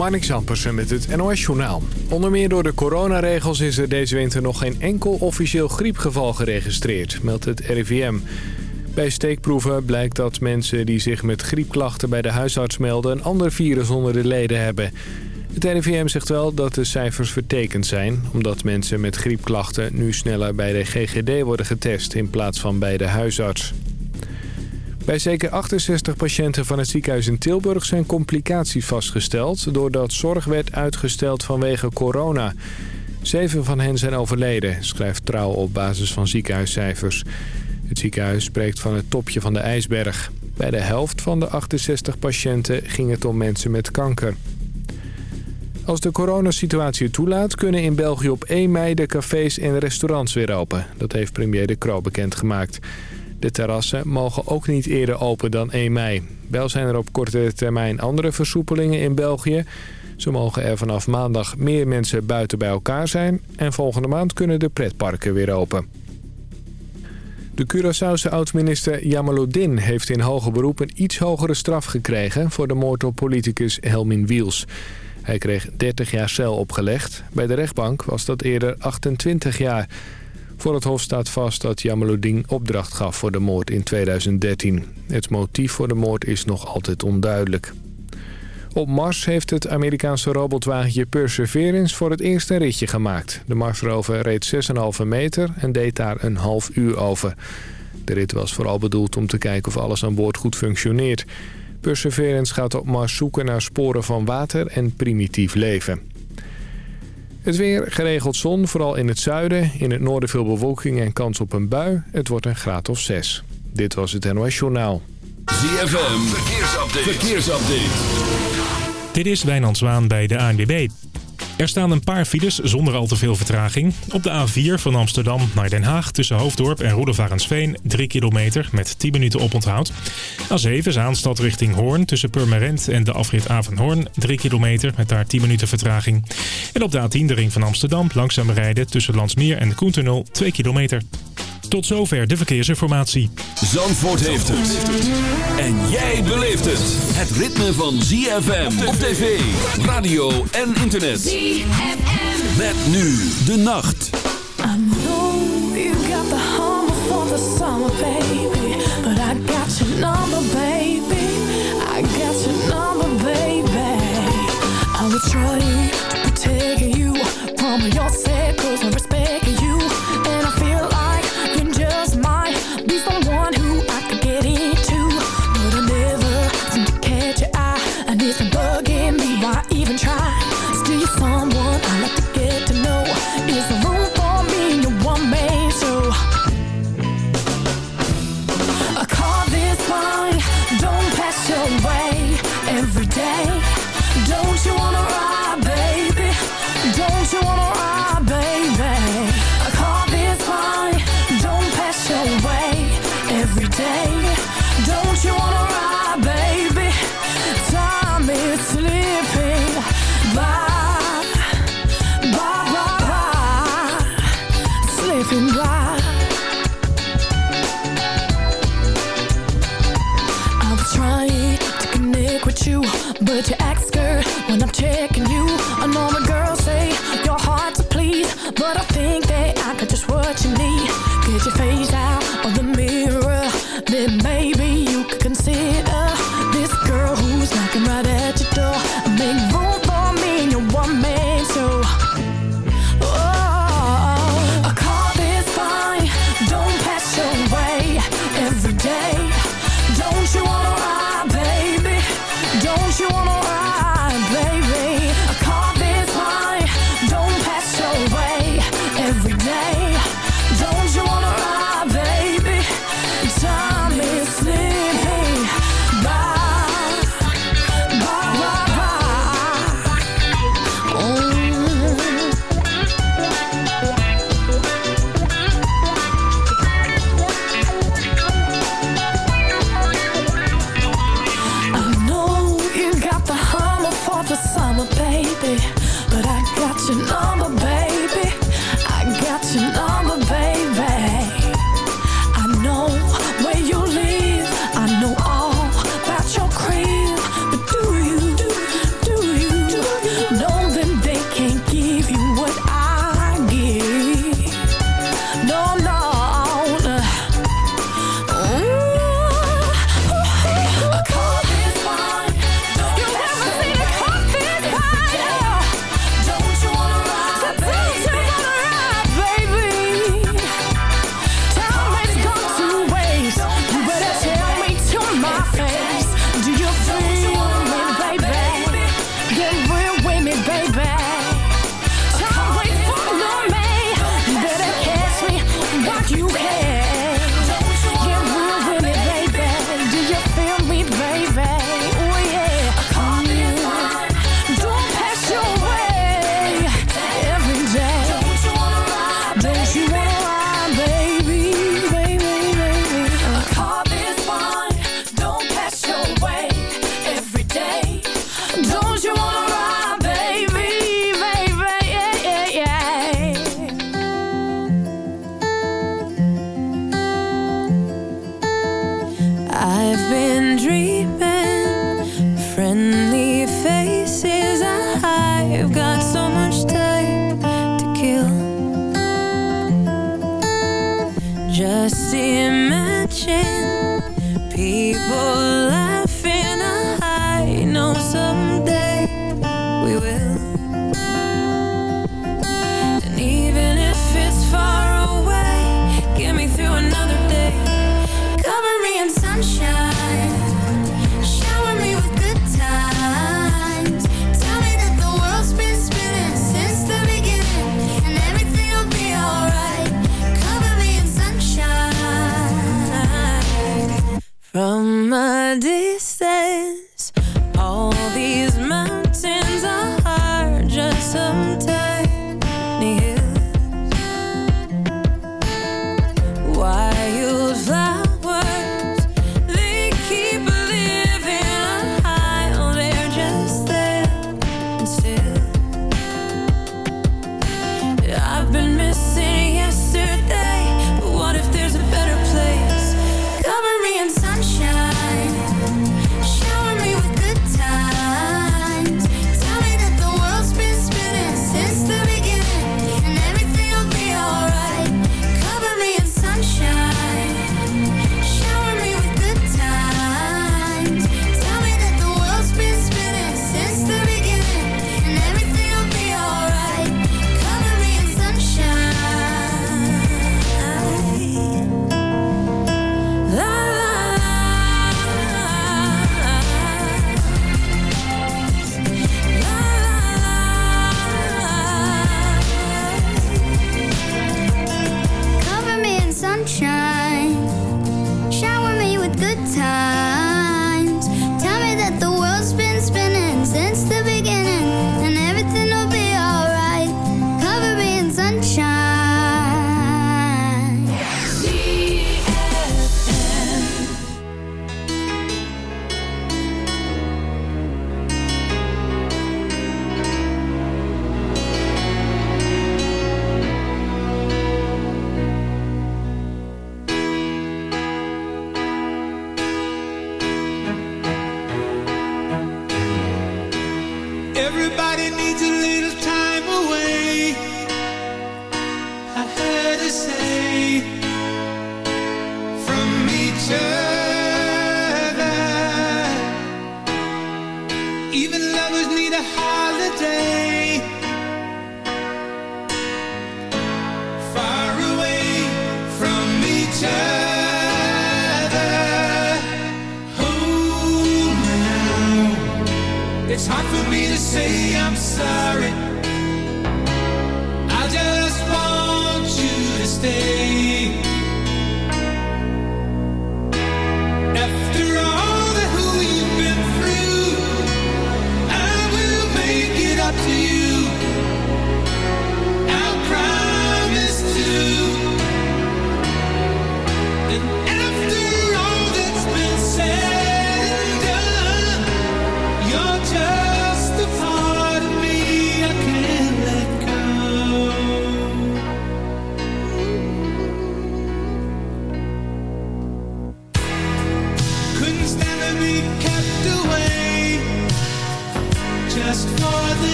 Marnix Ampersen met het NOS-journaal. Onder meer door de coronaregels is er deze winter nog geen enkel officieel griepgeval geregistreerd, meldt het RIVM. Bij steekproeven blijkt dat mensen die zich met griepklachten bij de huisarts melden... een ander virus onder de leden hebben. Het RIVM zegt wel dat de cijfers vertekend zijn... omdat mensen met griepklachten nu sneller bij de GGD worden getest... in plaats van bij de huisarts. Bij zeker 68 patiënten van het ziekenhuis in Tilburg zijn complicaties vastgesteld... doordat zorg werd uitgesteld vanwege corona. Zeven van hen zijn overleden, schrijft Trouw op basis van ziekenhuiscijfers. Het ziekenhuis spreekt van het topje van de ijsberg. Bij de helft van de 68 patiënten ging het om mensen met kanker. Als de coronasituatie toelaat... kunnen in België op 1 mei de cafés en restaurants weer open. Dat heeft premier De Croo bekendgemaakt. De terrassen mogen ook niet eerder open dan 1 mei. Wel zijn er op korte termijn andere versoepelingen in België. Zo mogen er vanaf maandag meer mensen buiten bij elkaar zijn... en volgende maand kunnen de pretparken weer open. De Curaçaose oud-minister Jamaluddin heeft in hoger beroep een iets hogere straf gekregen... voor de moord op politicus Helmin Wiels. Hij kreeg 30 jaar cel opgelegd. Bij de rechtbank was dat eerder 28 jaar... Voor het Hof staat vast dat Jamaluddin opdracht gaf voor de moord in 2013. Het motief voor de moord is nog altijd onduidelijk. Op Mars heeft het Amerikaanse robotwagentje Perseverance voor het eerst een ritje gemaakt. De Marsrover reed 6,5 meter en deed daar een half uur over. De rit was vooral bedoeld om te kijken of alles aan boord goed functioneert. Perseverance gaat op Mars zoeken naar sporen van water en primitief leven. Het weer, geregeld zon, vooral in het zuiden. In het noorden veel bewolking en kans op een bui. Het wordt een graad of 6. Dit was het NOS Journaal. ZFM, verkeersupdate. verkeersupdate. Dit is Wijnand Zwaan bij de ANWB. Er staan een paar files zonder al te veel vertraging. Op de A4 van Amsterdam naar Den Haag tussen Hoofddorp en Roedevarensveen 3 kilometer met 10 minuten oponthoud. A7 Zaanstad richting Hoorn tussen Purmerend en de afrit Avenhoorn 3 kilometer met daar 10 minuten vertraging. En op de A10 de ring van Amsterdam langzaam rijden tussen Landsmeer en de Koentunnel 2 kilometer. Tot zover de verkeersinformatie. Zandvoort heeft het. En jij beleeft het. Het ritme van ZFM op tv, radio en internet. ZFM. Met nu de nacht. I know you got the humble for the summer, baby. But I got your number, baby. I got your number, baby. I will try to protect you from yourself, cause but you act scared when I'm checking you. you care. Stay.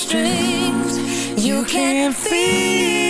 strings. You can't feel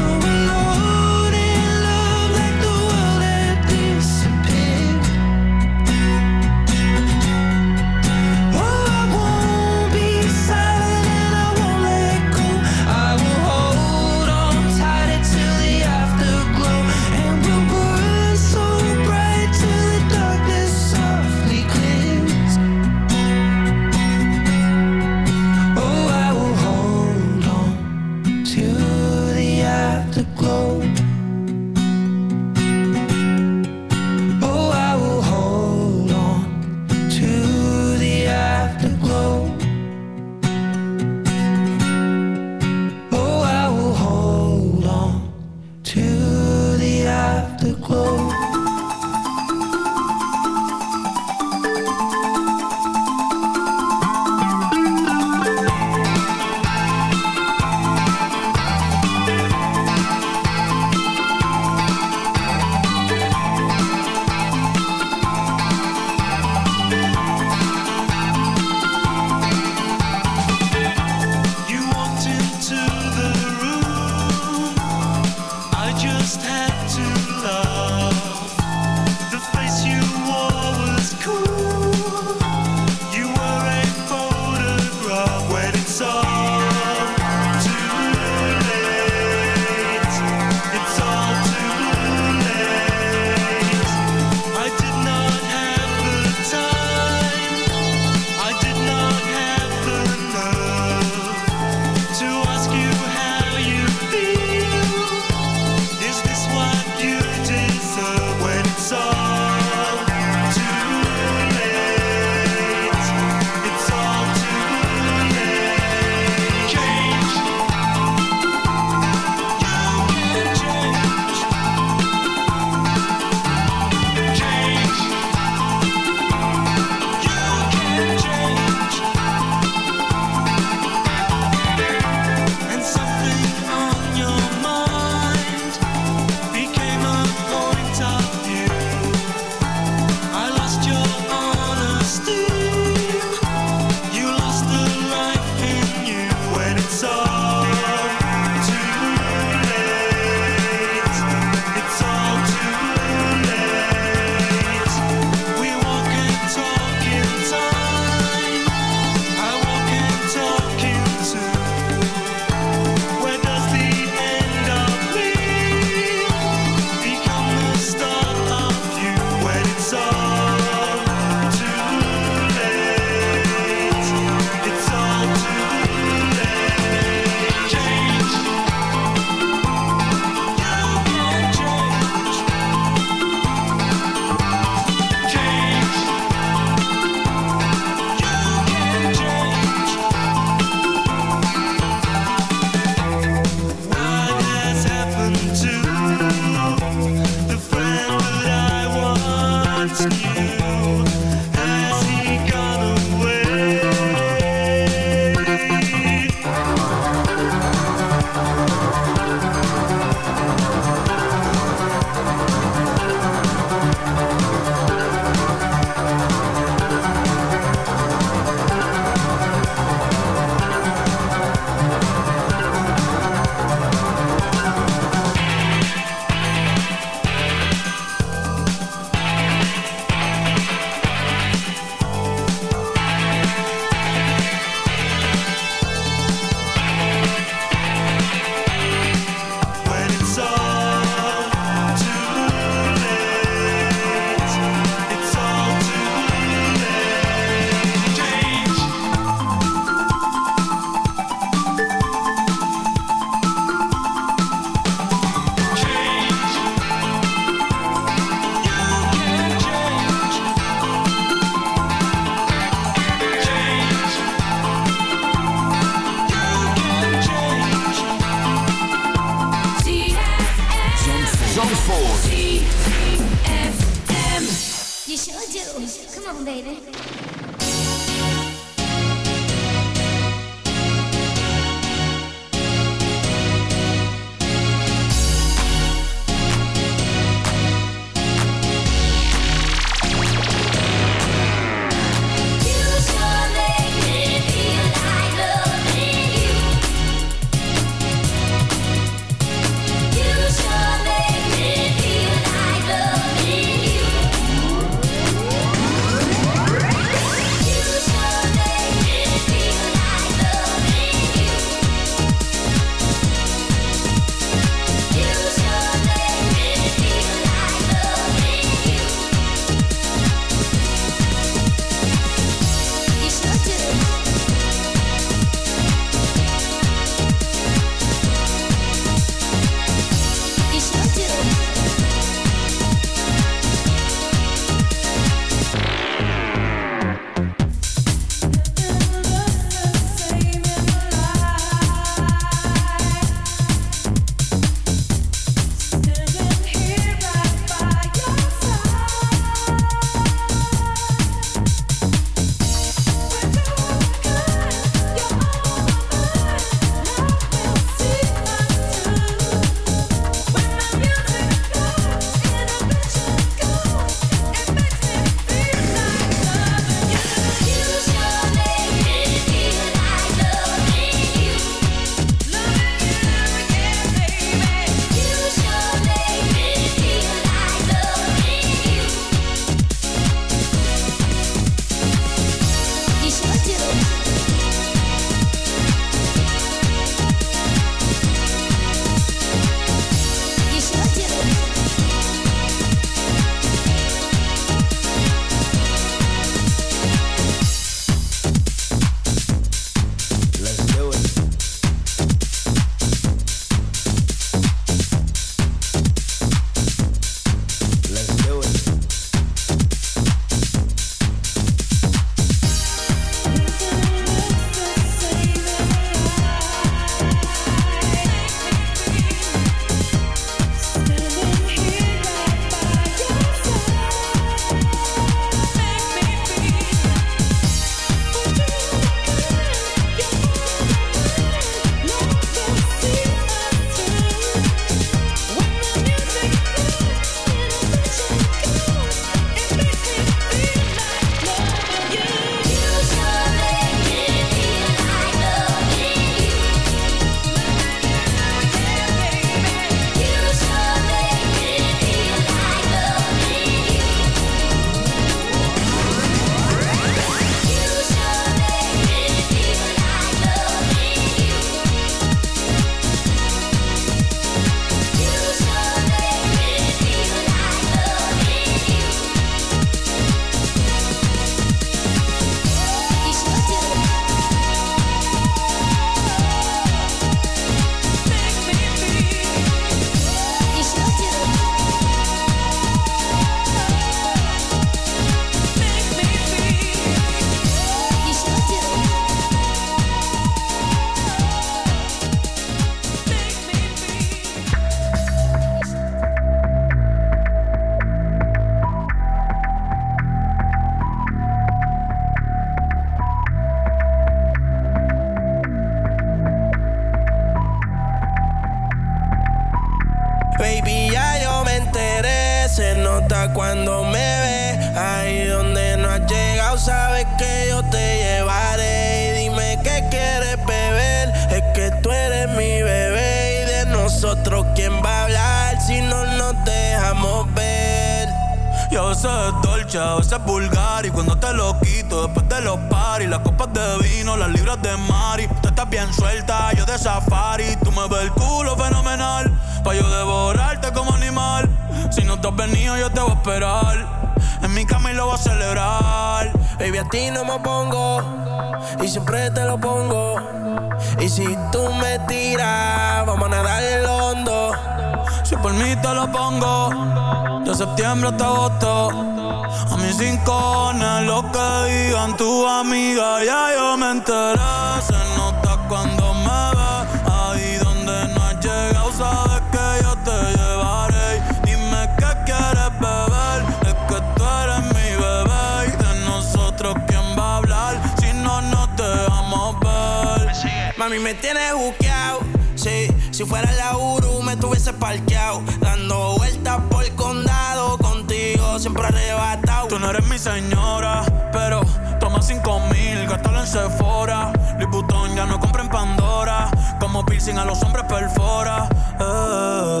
piercing a los hombres perfora. Eh.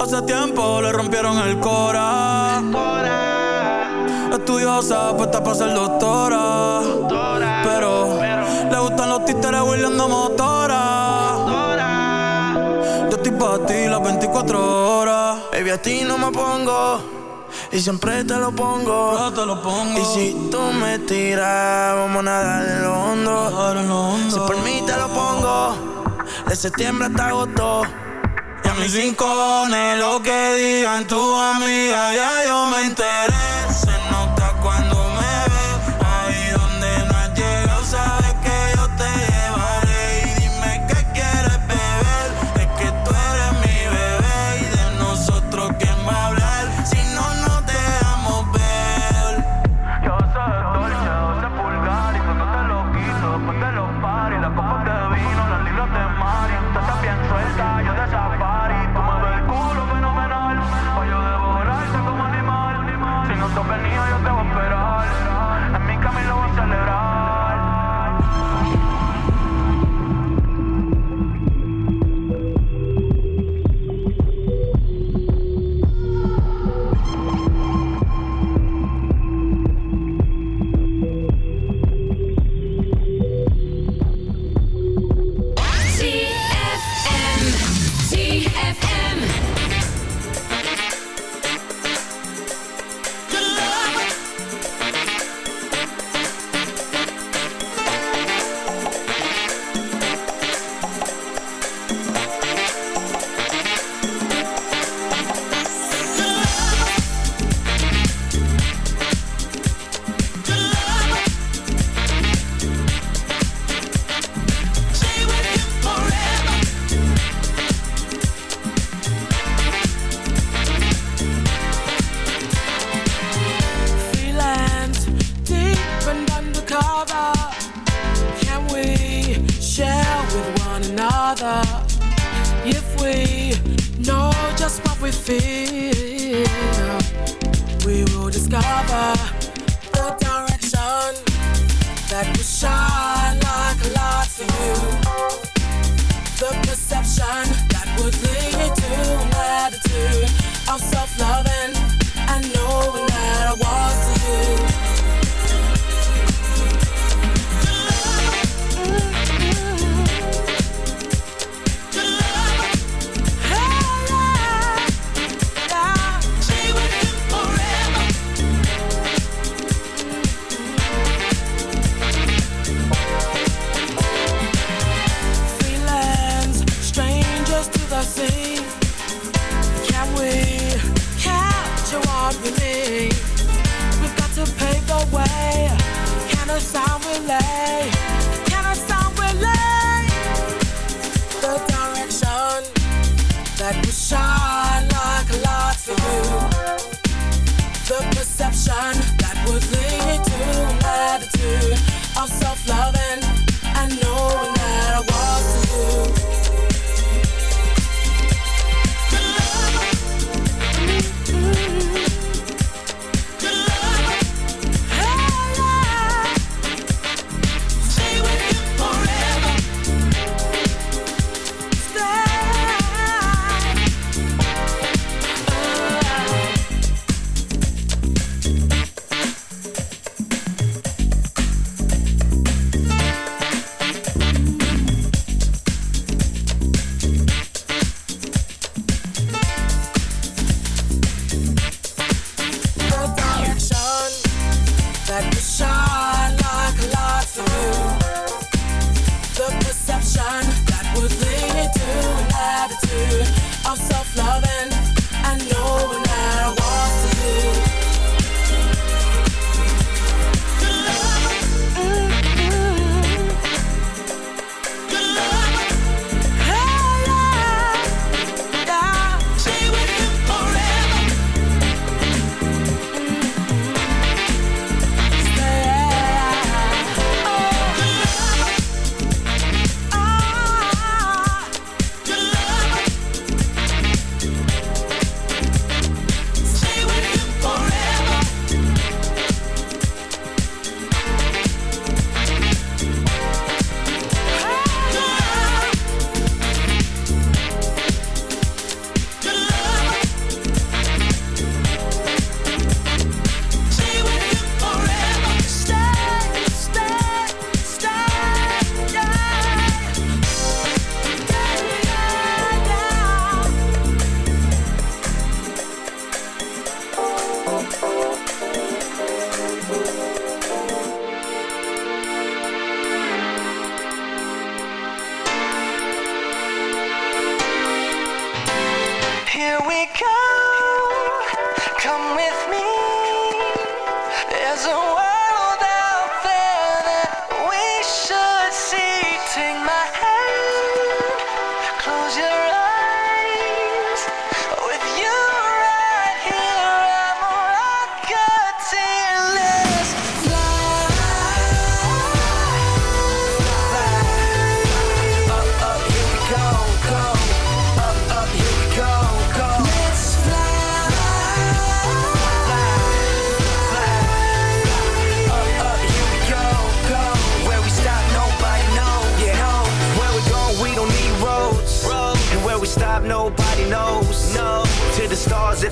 Hace tiempo le rompieron el cora. Estudiosa, puesta para ser doctora. pero, le gustan los títeres huirleando motora. motora. Yo estoy para ti las 24 horas. Baby, a ti no me pongo. Y siempre te lo pongo. Yo te lo pongo. Y si tú me tiras, vamos a nadar en hondo. Lo hondo. Si por mí te lo pongo. De septiembre hasta agosto. Y a mis rincones, lo que digan tu amiga, ya yo me enteré.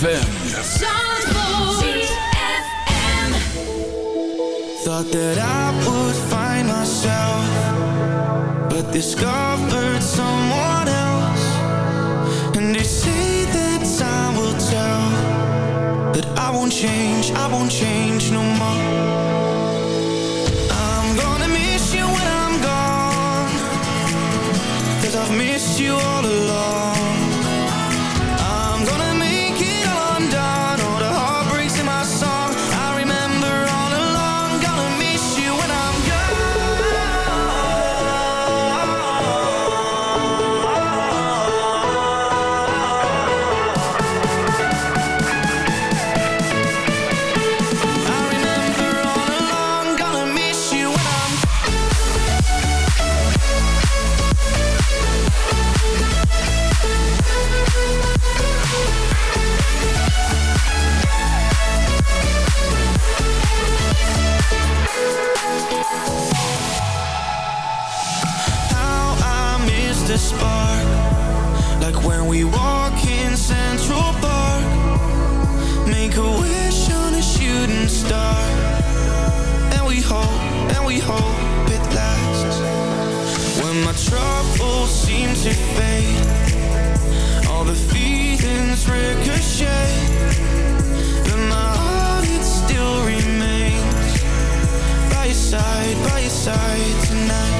ZFM. Thought that I would find myself, but discovered someone else. And they say that time will tell that I won't change, I won't change no more. I'm gonna miss you when I'm gone, cause I've missed you all along. We walk in Central Park. Make a wish on a shooting star. And we hope, and we hope it lasts. When my troubles seem to fade All the feelings ricochet. But my heart it still remains. By your side, by your side tonight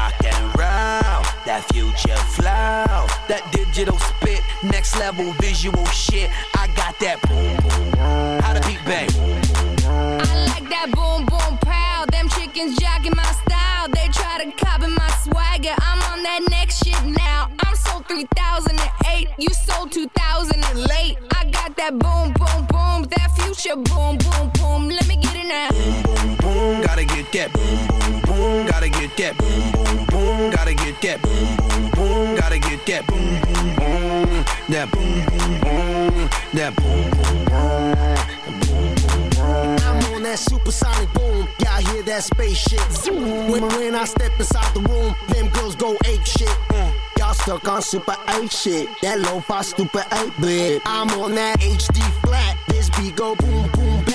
that future flow, that digital spit, next level visual shit. I got that boom boom. How boom boom boom. Let me get it now. boom, boom, gotta get that boom, boom, boom, gotta get that boom, boom, boom, gotta get that boom, boom, boom, gotta get that boom, boom, boom, that boom, boom, boom, that boom, boom, boom. I'm on that supersonic boom. Y'all hear that space shit? Zoom. When, when I step inside the room, them girls go ape shit. Mm. Y'all stuck on super 8 shit. That lo-fi stupid 8 bit. I'm on that HD flat. This beat go boom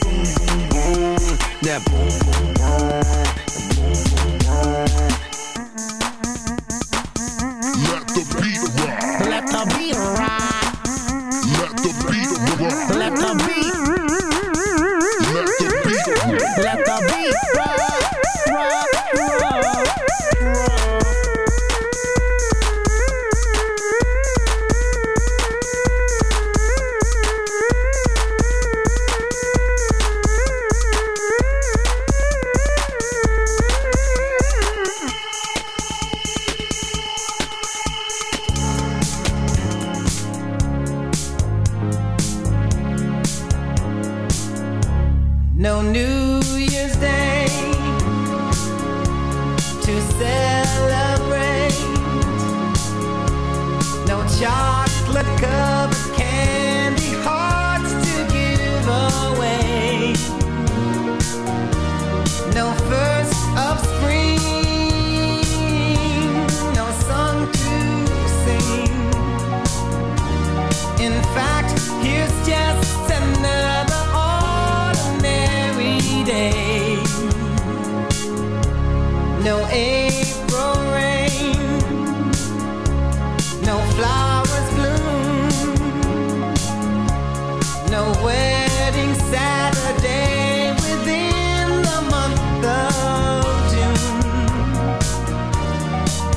boom,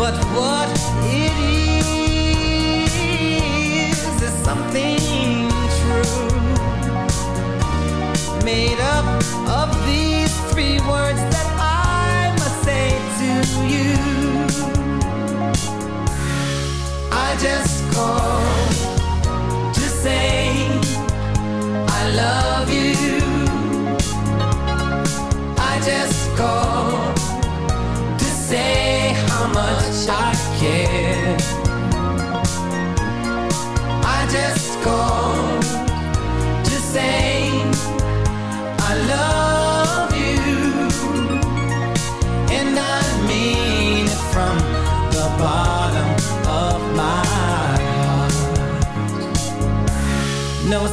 But what it is is something true made up.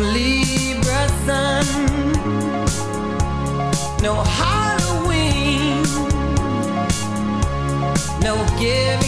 Libra sun, no Halloween, no giving.